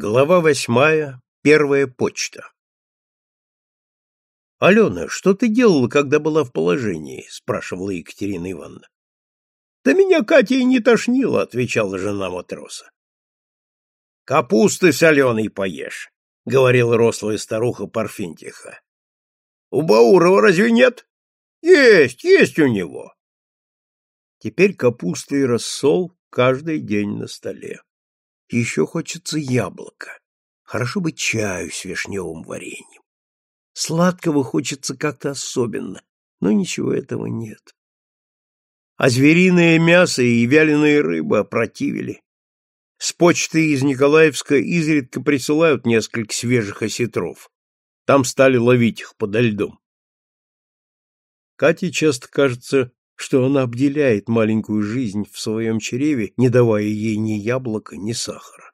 Глава восьмая. Первая почта. «Алена, что ты делала, когда была в положении?» — спрашивала Екатерина Ивановна. «Да меня Катя и не тошнила», — отвечала жена матроса. «Капусты соленой поешь», — говорила рослая старуха Парфентиха. «У Баурова разве нет?» «Есть, есть у него». Теперь капуста и рассол каждый день на столе. Еще хочется яблока. Хорошо бы чаю с вишневым вареньем. Сладкого хочется как-то особенно, но ничего этого нет. А звериное мясо и вяленая рыба опротивили. С почты из Николаевска изредка присылают несколько свежих осетров. Там стали ловить их подо льдом. Кате часто кажется, что она обделяет маленькую жизнь в своем чреве, не давая ей ни яблока, ни сахара.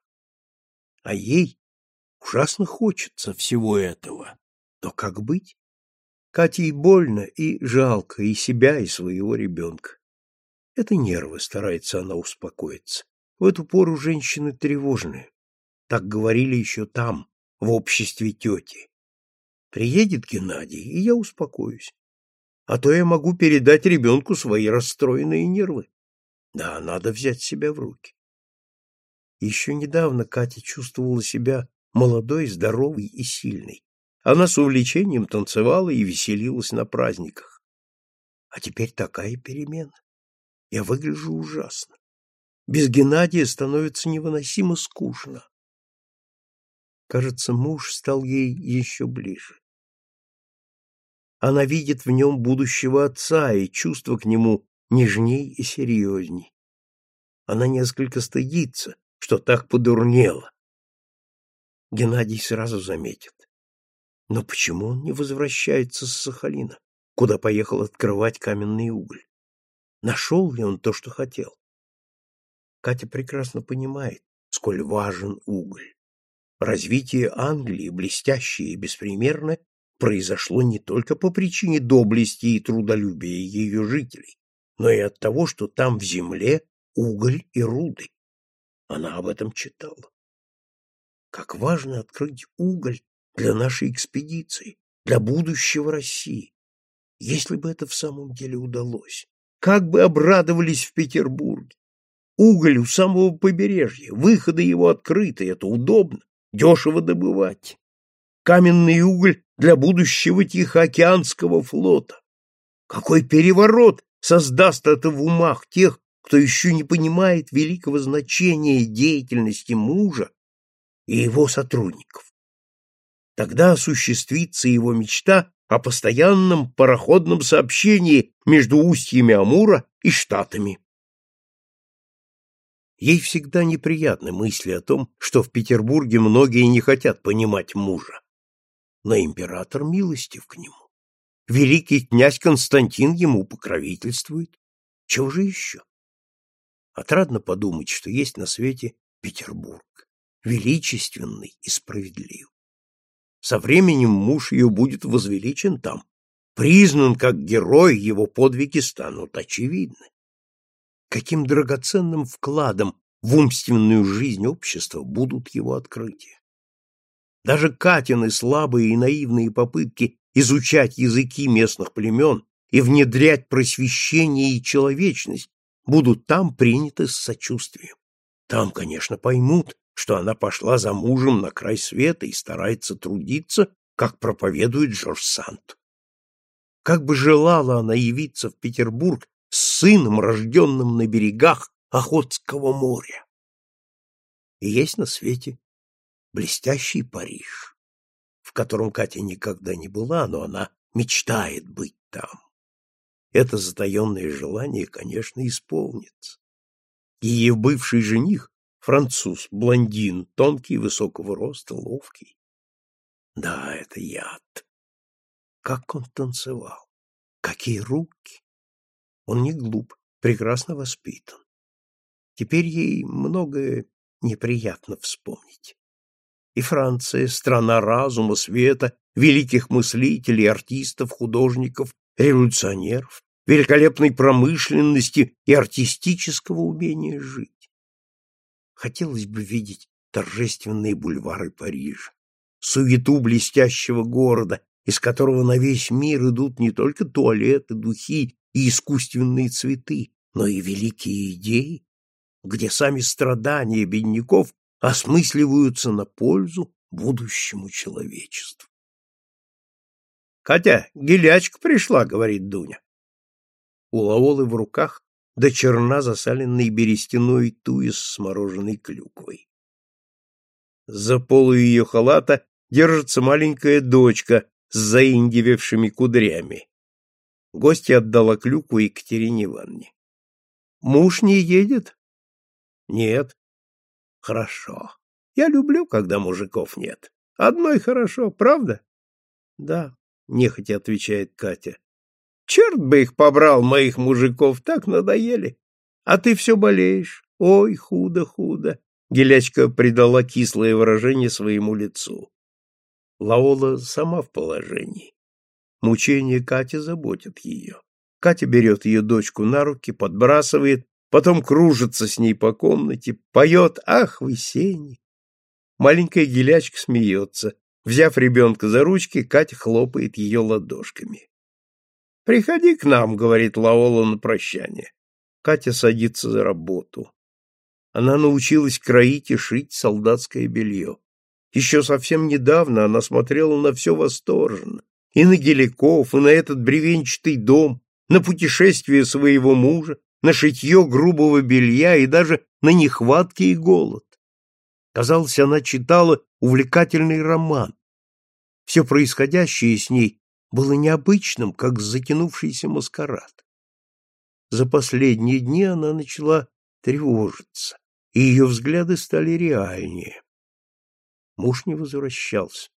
А ей ужасно хочется всего этого. Но как быть? Кате и больно, и жалко и себя, и своего ребенка. Это нервы, старается она успокоиться. В эту пору женщины тревожные. Так говорили еще там, в обществе тети. Приедет Геннадий, и я успокоюсь а то я могу передать ребенку свои расстроенные нервы. Да, надо взять себя в руки. Еще недавно Катя чувствовала себя молодой, здоровой и сильной. Она с увлечением танцевала и веселилась на праздниках. А теперь такая перемена. Я выгляжу ужасно. Без Геннадия становится невыносимо скучно. Кажется, муж стал ей еще ближе. Она видит в нем будущего отца, и чувство к нему нежней и серьезней. Она несколько стыдится, что так подурнела. Геннадий сразу заметит. Но почему он не возвращается с Сахалина, куда поехал открывать каменный уголь? Нашел ли он то, что хотел? Катя прекрасно понимает, сколь важен уголь. Развитие Англии, блестящее и беспримерное, произошло не только по причине доблести и трудолюбия ее жителей, но и от того, что там в земле уголь и руды. Она об этом читала. Как важно открыть уголь для нашей экспедиции, для будущего России. Если бы это в самом деле удалось, как бы обрадовались в Петербурге. Уголь у самого побережья, выходы его открыты, это удобно, дешево добывать каменный уголь для будущего Тихоокеанского флота. Какой переворот создаст это в умах тех, кто еще не понимает великого значения деятельности мужа и его сотрудников. Тогда осуществится его мечта о постоянном пароходном сообщении между устьями Амура и Штатами. Ей всегда неприятны мысли о том, что в Петербурге многие не хотят понимать мужа но император милостив к нему. Великий князь Константин ему покровительствует. Чего же еще? Отрадно подумать, что есть на свете Петербург, величественный и справедлив. Со временем муж ее будет возвеличен там, признан как герой, его подвиги станут очевидны. Каким драгоценным вкладом в умственную жизнь общества будут его открытия. Даже Катины слабые и наивные попытки изучать языки местных племен и внедрять просвещение и человечность будут там приняты с сочувствием. Там, конечно, поймут, что она пошла за мужем на край света и старается трудиться, как проповедует Жорж Санд. Как бы желала она явиться в Петербург с сыном, рожденным на берегах Охотского моря. И есть на свете блестящий Париж, в котором Катя никогда не была, но она мечтает быть там. Это затаенное желание, конечно, исполнится. Ее бывший жених, француз, блондин, тонкий, высокого роста, ловкий. Да, это яд. Как он танцевал! Какие руки! Он не глуп, прекрасно воспитан. Теперь ей многое неприятно вспомнить. И Франция — страна разума, света, великих мыслителей, артистов, художников, революционеров, великолепной промышленности и артистического умения жить. Хотелось бы видеть торжественные бульвары Парижа, суету блестящего города, из которого на весь мир идут не только туалеты, духи и искусственные цветы, но и великие идеи, где сами страдания бедняков осмысливаются на пользу будущему человечеству. «Катя, гелячка пришла», — говорит Дуня. У Лаолы в руках до черна засаленный берестяной туи с смороженной клюквой. За полу ее халата держится маленькая дочка с заиндевевшими кудрями. Гостья отдала клюкву Екатерине Ивановне. Муж не едет? Нет. Хорошо. Я люблю, когда мужиков нет. Одной хорошо, правда? Да, нехотя отвечает Катя. Черт бы их побрал, моих мужиков, так надоели. А ты все болеешь. Ой, худо-худо. Гелячка придала кислое выражение своему лицу. Лаола сама в положении. Мучения Кати заботят ее. Катя берет ее дочку на руки, подбрасывает, потом кружится с ней по комнате, поет «Ах, вы сени!». Маленькая гелячка смеется. Взяв ребенка за ручки, Катя хлопает ее ладошками. «Приходи к нам», — говорит Лаола на прощание. Катя садится за работу. Она научилась кроить и шить солдатское белье. Еще совсем недавно она смотрела на все восторженно. И на геликов, и на этот бревенчатый дом, на путешествие своего мужа, на шитье грубого белья и даже на нехватки и голод. Казалось, она читала увлекательный роман. Все происходящее с ней было необычным, как затянувшийся маскарад. За последние дни она начала тревожиться, и ее взгляды стали реальнее. Муж не возвращался.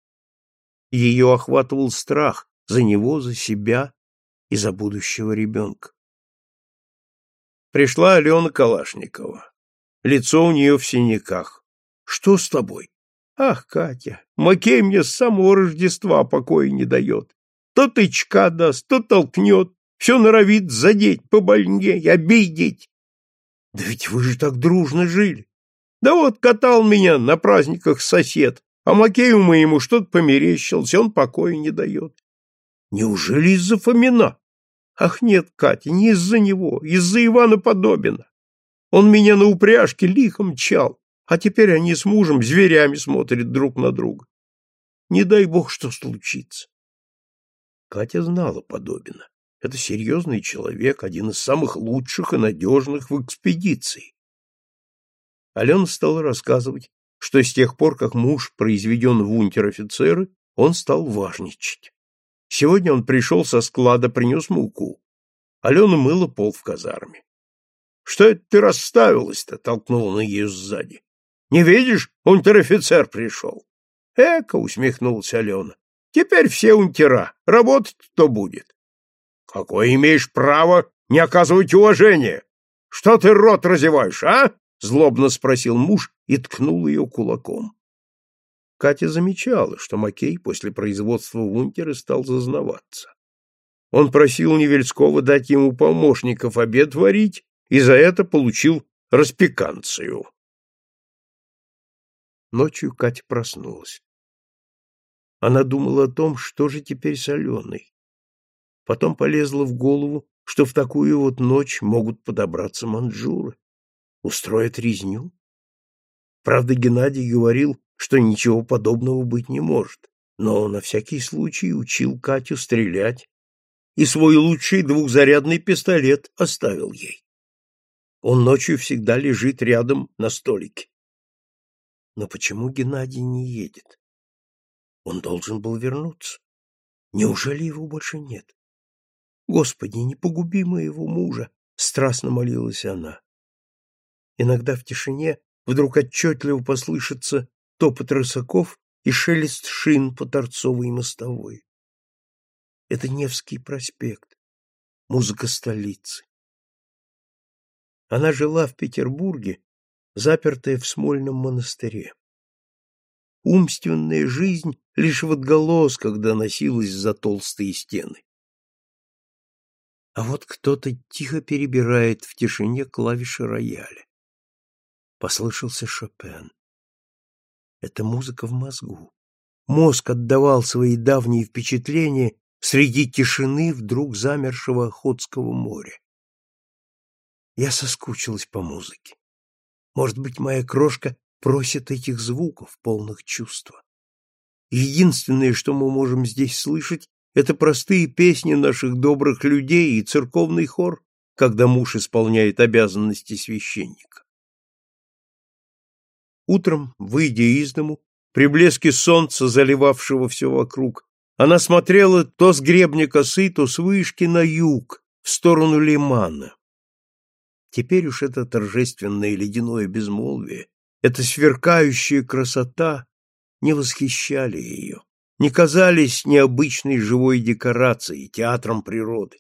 Ее охватывал страх за него, за себя, и за будущего ребенка. Пришла Алена Калашникова. Лицо у нее в синяках. Что с тобой? Ах, Катя, Макей мне с самого Рождества покоя не дает. То тычка даст, то толкнет, все норовит задеть побольнее, обидеть. Да ведь вы же так дружно жили. Да вот катал меня на праздниках сосед, а Макею моему что-то померещился, он покоя не дает. Неужели из-за Фомина? Ах нет, Катя, не из-за него, из-за Ивана Подобина. Он меня на упряжке лихом мчал, а теперь они с мужем зверями смотрят друг на друга. Не дай бог, что случится. Катя знала Подобина. Это серьезный человек, один из самых лучших и надежных в экспедиции. Алена стала рассказывать, что с тех пор, как муж произведен в унтер-офицеры, он стал важничать. Сегодня он пришел со склада, принес муку. Алена мыла пол в казарме. — Что это ты расставилась-то? — толкнула на ее сзади. — Не видишь, унтер-офицер пришел. — Эка, — усмехнулась Алена. — Теперь все унтера. Работать кто будет? — Какое имеешь право не оказывать уважения? Что ты рот разеваешь, а? — злобно спросил муж и ткнул ее кулаком. Катя замечала, что Макей после производства в унтеры стал зазнаваться. Он просил Невельского дать ему помощников обед варить, и за это получил распеканцию. Ночью Катя проснулась. Она думала о том, что же теперь с Аленой. Потом полезла в голову, что в такую вот ночь могут подобраться манжуры, устроят резню. Правда, Геннадий говорил, что ничего подобного быть не может, но на всякий случай учил Катю стрелять и свой лучший двухзарядный пистолет оставил ей. Он ночью всегда лежит рядом на столике. Но почему Геннадий не едет? Он должен был вернуться. Неужели его больше нет? Господи, не погуби моего мужа, страстно молилась она. Иногда в тишине вдруг отчетливо послышится топот рысаков и шелест шин по торцовой мостовой. Это Невский проспект, музыка столицы. Она жила в Петербурге, запертая в Смольном монастыре. Умственная жизнь лишь в отголосках доносилась за толстые стены. А вот кто-то тихо перебирает в тишине клавиши рояля. Послышался Шопен. Это музыка в мозгу. Мозг отдавал свои давние впечатления среди тишины вдруг замершего Охотского моря. Я соскучилась по музыке. Может быть, моя крошка просит этих звуков, полных чувства. Единственное, что мы можем здесь слышать, это простые песни наших добрых людей и церковный хор, когда муж исполняет обязанности священника. Утром, выйдя из дому, при блеске солнца, заливавшего все вокруг, она смотрела то с гребня косы, то с вышки на юг, в сторону лимана. Теперь уж это торжественное ледяное безмолвие, эта сверкающая красота не восхищали ее, не казались необычной живой декорацией, театром природы.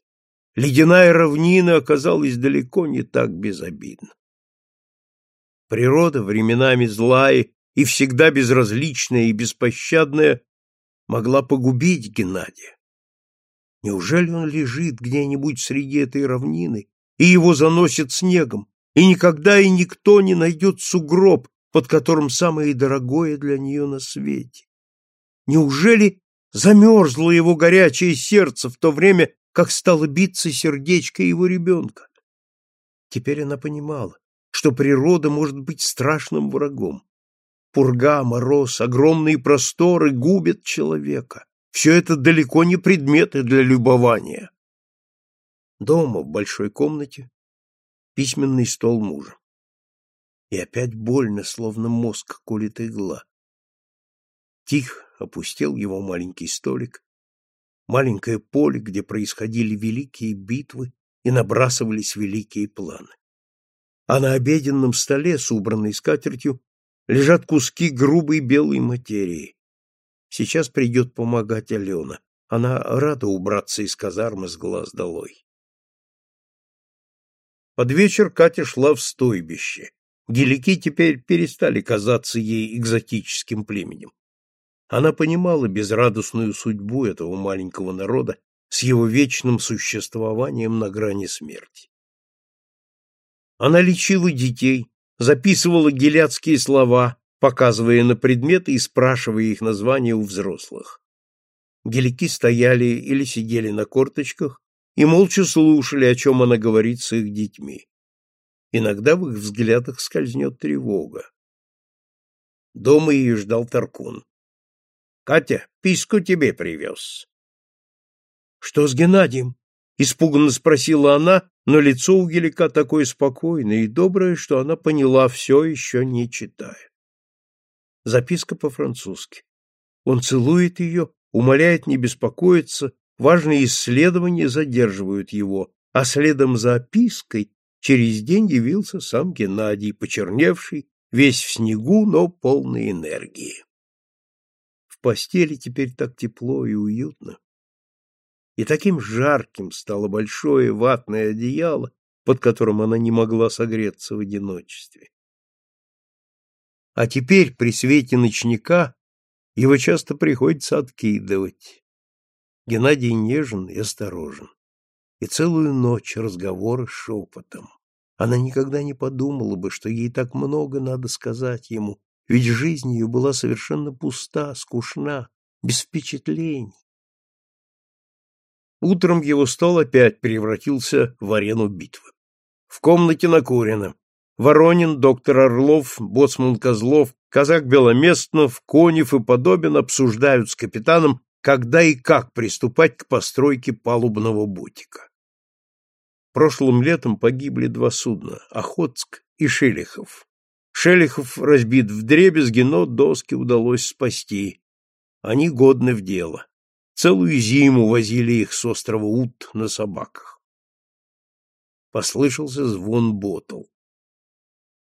Ледяная равнина оказалась далеко не так безобидна. Природа, временами злая и всегда безразличная и беспощадная, могла погубить Геннадия. Неужели он лежит где-нибудь среди этой равнины, и его заносит снегом, и никогда и никто не найдет сугроб, под которым самое дорогое для нее на свете? Неужели замерзло его горячее сердце в то время, как стало биться сердечко его ребенка? Теперь она понимала, что природа может быть страшным врагом. Пурга, мороз, огромные просторы губят человека. Все это далеко не предметы для любования. Дома, в большой комнате, письменный стол мужа. И опять больно, словно мозг колет игла. Тих опустел его маленький столик, маленькое поле, где происходили великие битвы и набрасывались великие планы а на обеденном столе с убранной скатертью лежат куски грубой белой материи. Сейчас придет помогать Алена. Она рада убраться из казармы с глаз долой. Под вечер Катя шла в стойбище. Гелики теперь перестали казаться ей экзотическим племенем. Она понимала безрадостную судьбу этого маленького народа с его вечным существованием на грани смерти. Она лечила детей, записывала геляцкие слова, показывая на предметы и спрашивая их названия у взрослых. Гелики стояли или сидели на корточках и молча слушали, о чем она говорит с их детьми. Иногда в их взглядах скользнет тревога. Дома ее ждал Таркун. — Катя, писку тебе привез. — Что с Геннадием? — испуганно спросила она, но лицо у Гелика такое спокойное и доброе, что она поняла все, еще не читая. Записка по-французски. Он целует ее, умоляет не беспокоиться, важные исследования задерживают его, а следом за опиской через день явился сам Геннадий, почерневший, весь в снегу, но полный энергии. В постели теперь так тепло и уютно и таким жарким стало большое ватное одеяло, под которым она не могла согреться в одиночестве. А теперь при свете ночника его часто приходится откидывать. Геннадий нежен и осторожен. И целую ночь разговоры шепотом. Она никогда не подумала бы, что ей так много надо сказать ему, ведь жизнь ее была совершенно пуста, скучна, без впечатлений. Утром его стол опять превратился в арену битвы. В комнате накурено. Воронин, доктор Орлов, боцман Козлов, казак Беломестнов, Конев и Подобин обсуждают с капитаном, когда и как приступать к постройке палубного ботика. Прошлым летом погибли два судна — Охотск и Шелихов. Шелихов разбит вдребезги, но доски удалось спасти. Они годны в дело. Целую зиму возили их с острова Ут на собаках. Послышался звон ботл.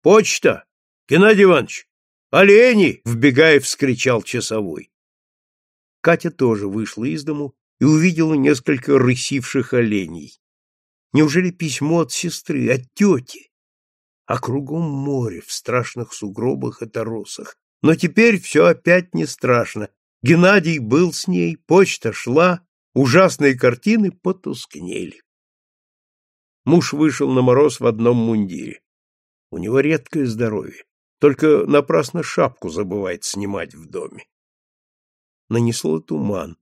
«Почта! Геннадий Иванович! Олени!» — вбегая, вскричал часовой. Катя тоже вышла из дому и увидела несколько рысивших оленей. Неужели письмо от сестры, от тети? А кругом море в страшных сугробах и торосах. Но теперь все опять не страшно, Геннадий был с ней, почта шла, ужасные картины потускнели. Муж вышел на мороз в одном мундире. У него редкое здоровье. Только напрасно шапку забывает снимать в доме. Нанесло туман.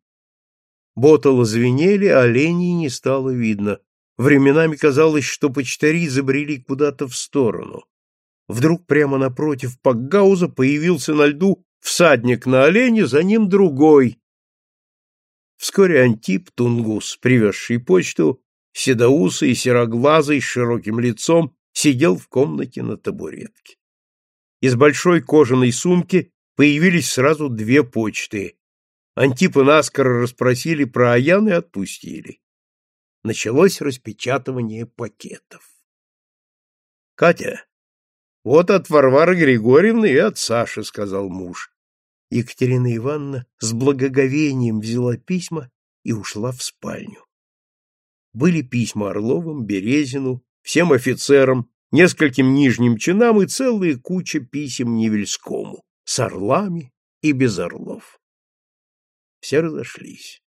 Ботало звенели, а оленей не стало видно. Временами казалось, что почтари забрели куда-то в сторону. Вдруг прямо напротив Пакгауза появился на льду всадник на олене, за ним другой. Вскоре Антип Тунгус, привезший почту, седоусый и сероглазый с широким лицом, сидел в комнате на табуретке. Из большой кожаной сумки появились сразу две почты. Антипа наскоро расспросили про Аян и отпустили началось распечатывание пакетов. «Катя, вот от Варвары Григорьевны и от Саши», — сказал муж. Екатерина Ивановна с благоговением взяла письма и ушла в спальню. Были письма Орловым, Березину, всем офицерам, нескольким нижним чинам и целая куча писем Невельскому, с орлами и без орлов. Все разошлись.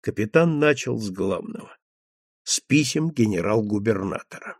Капитан начал с главного. С писем генерал-губернатора.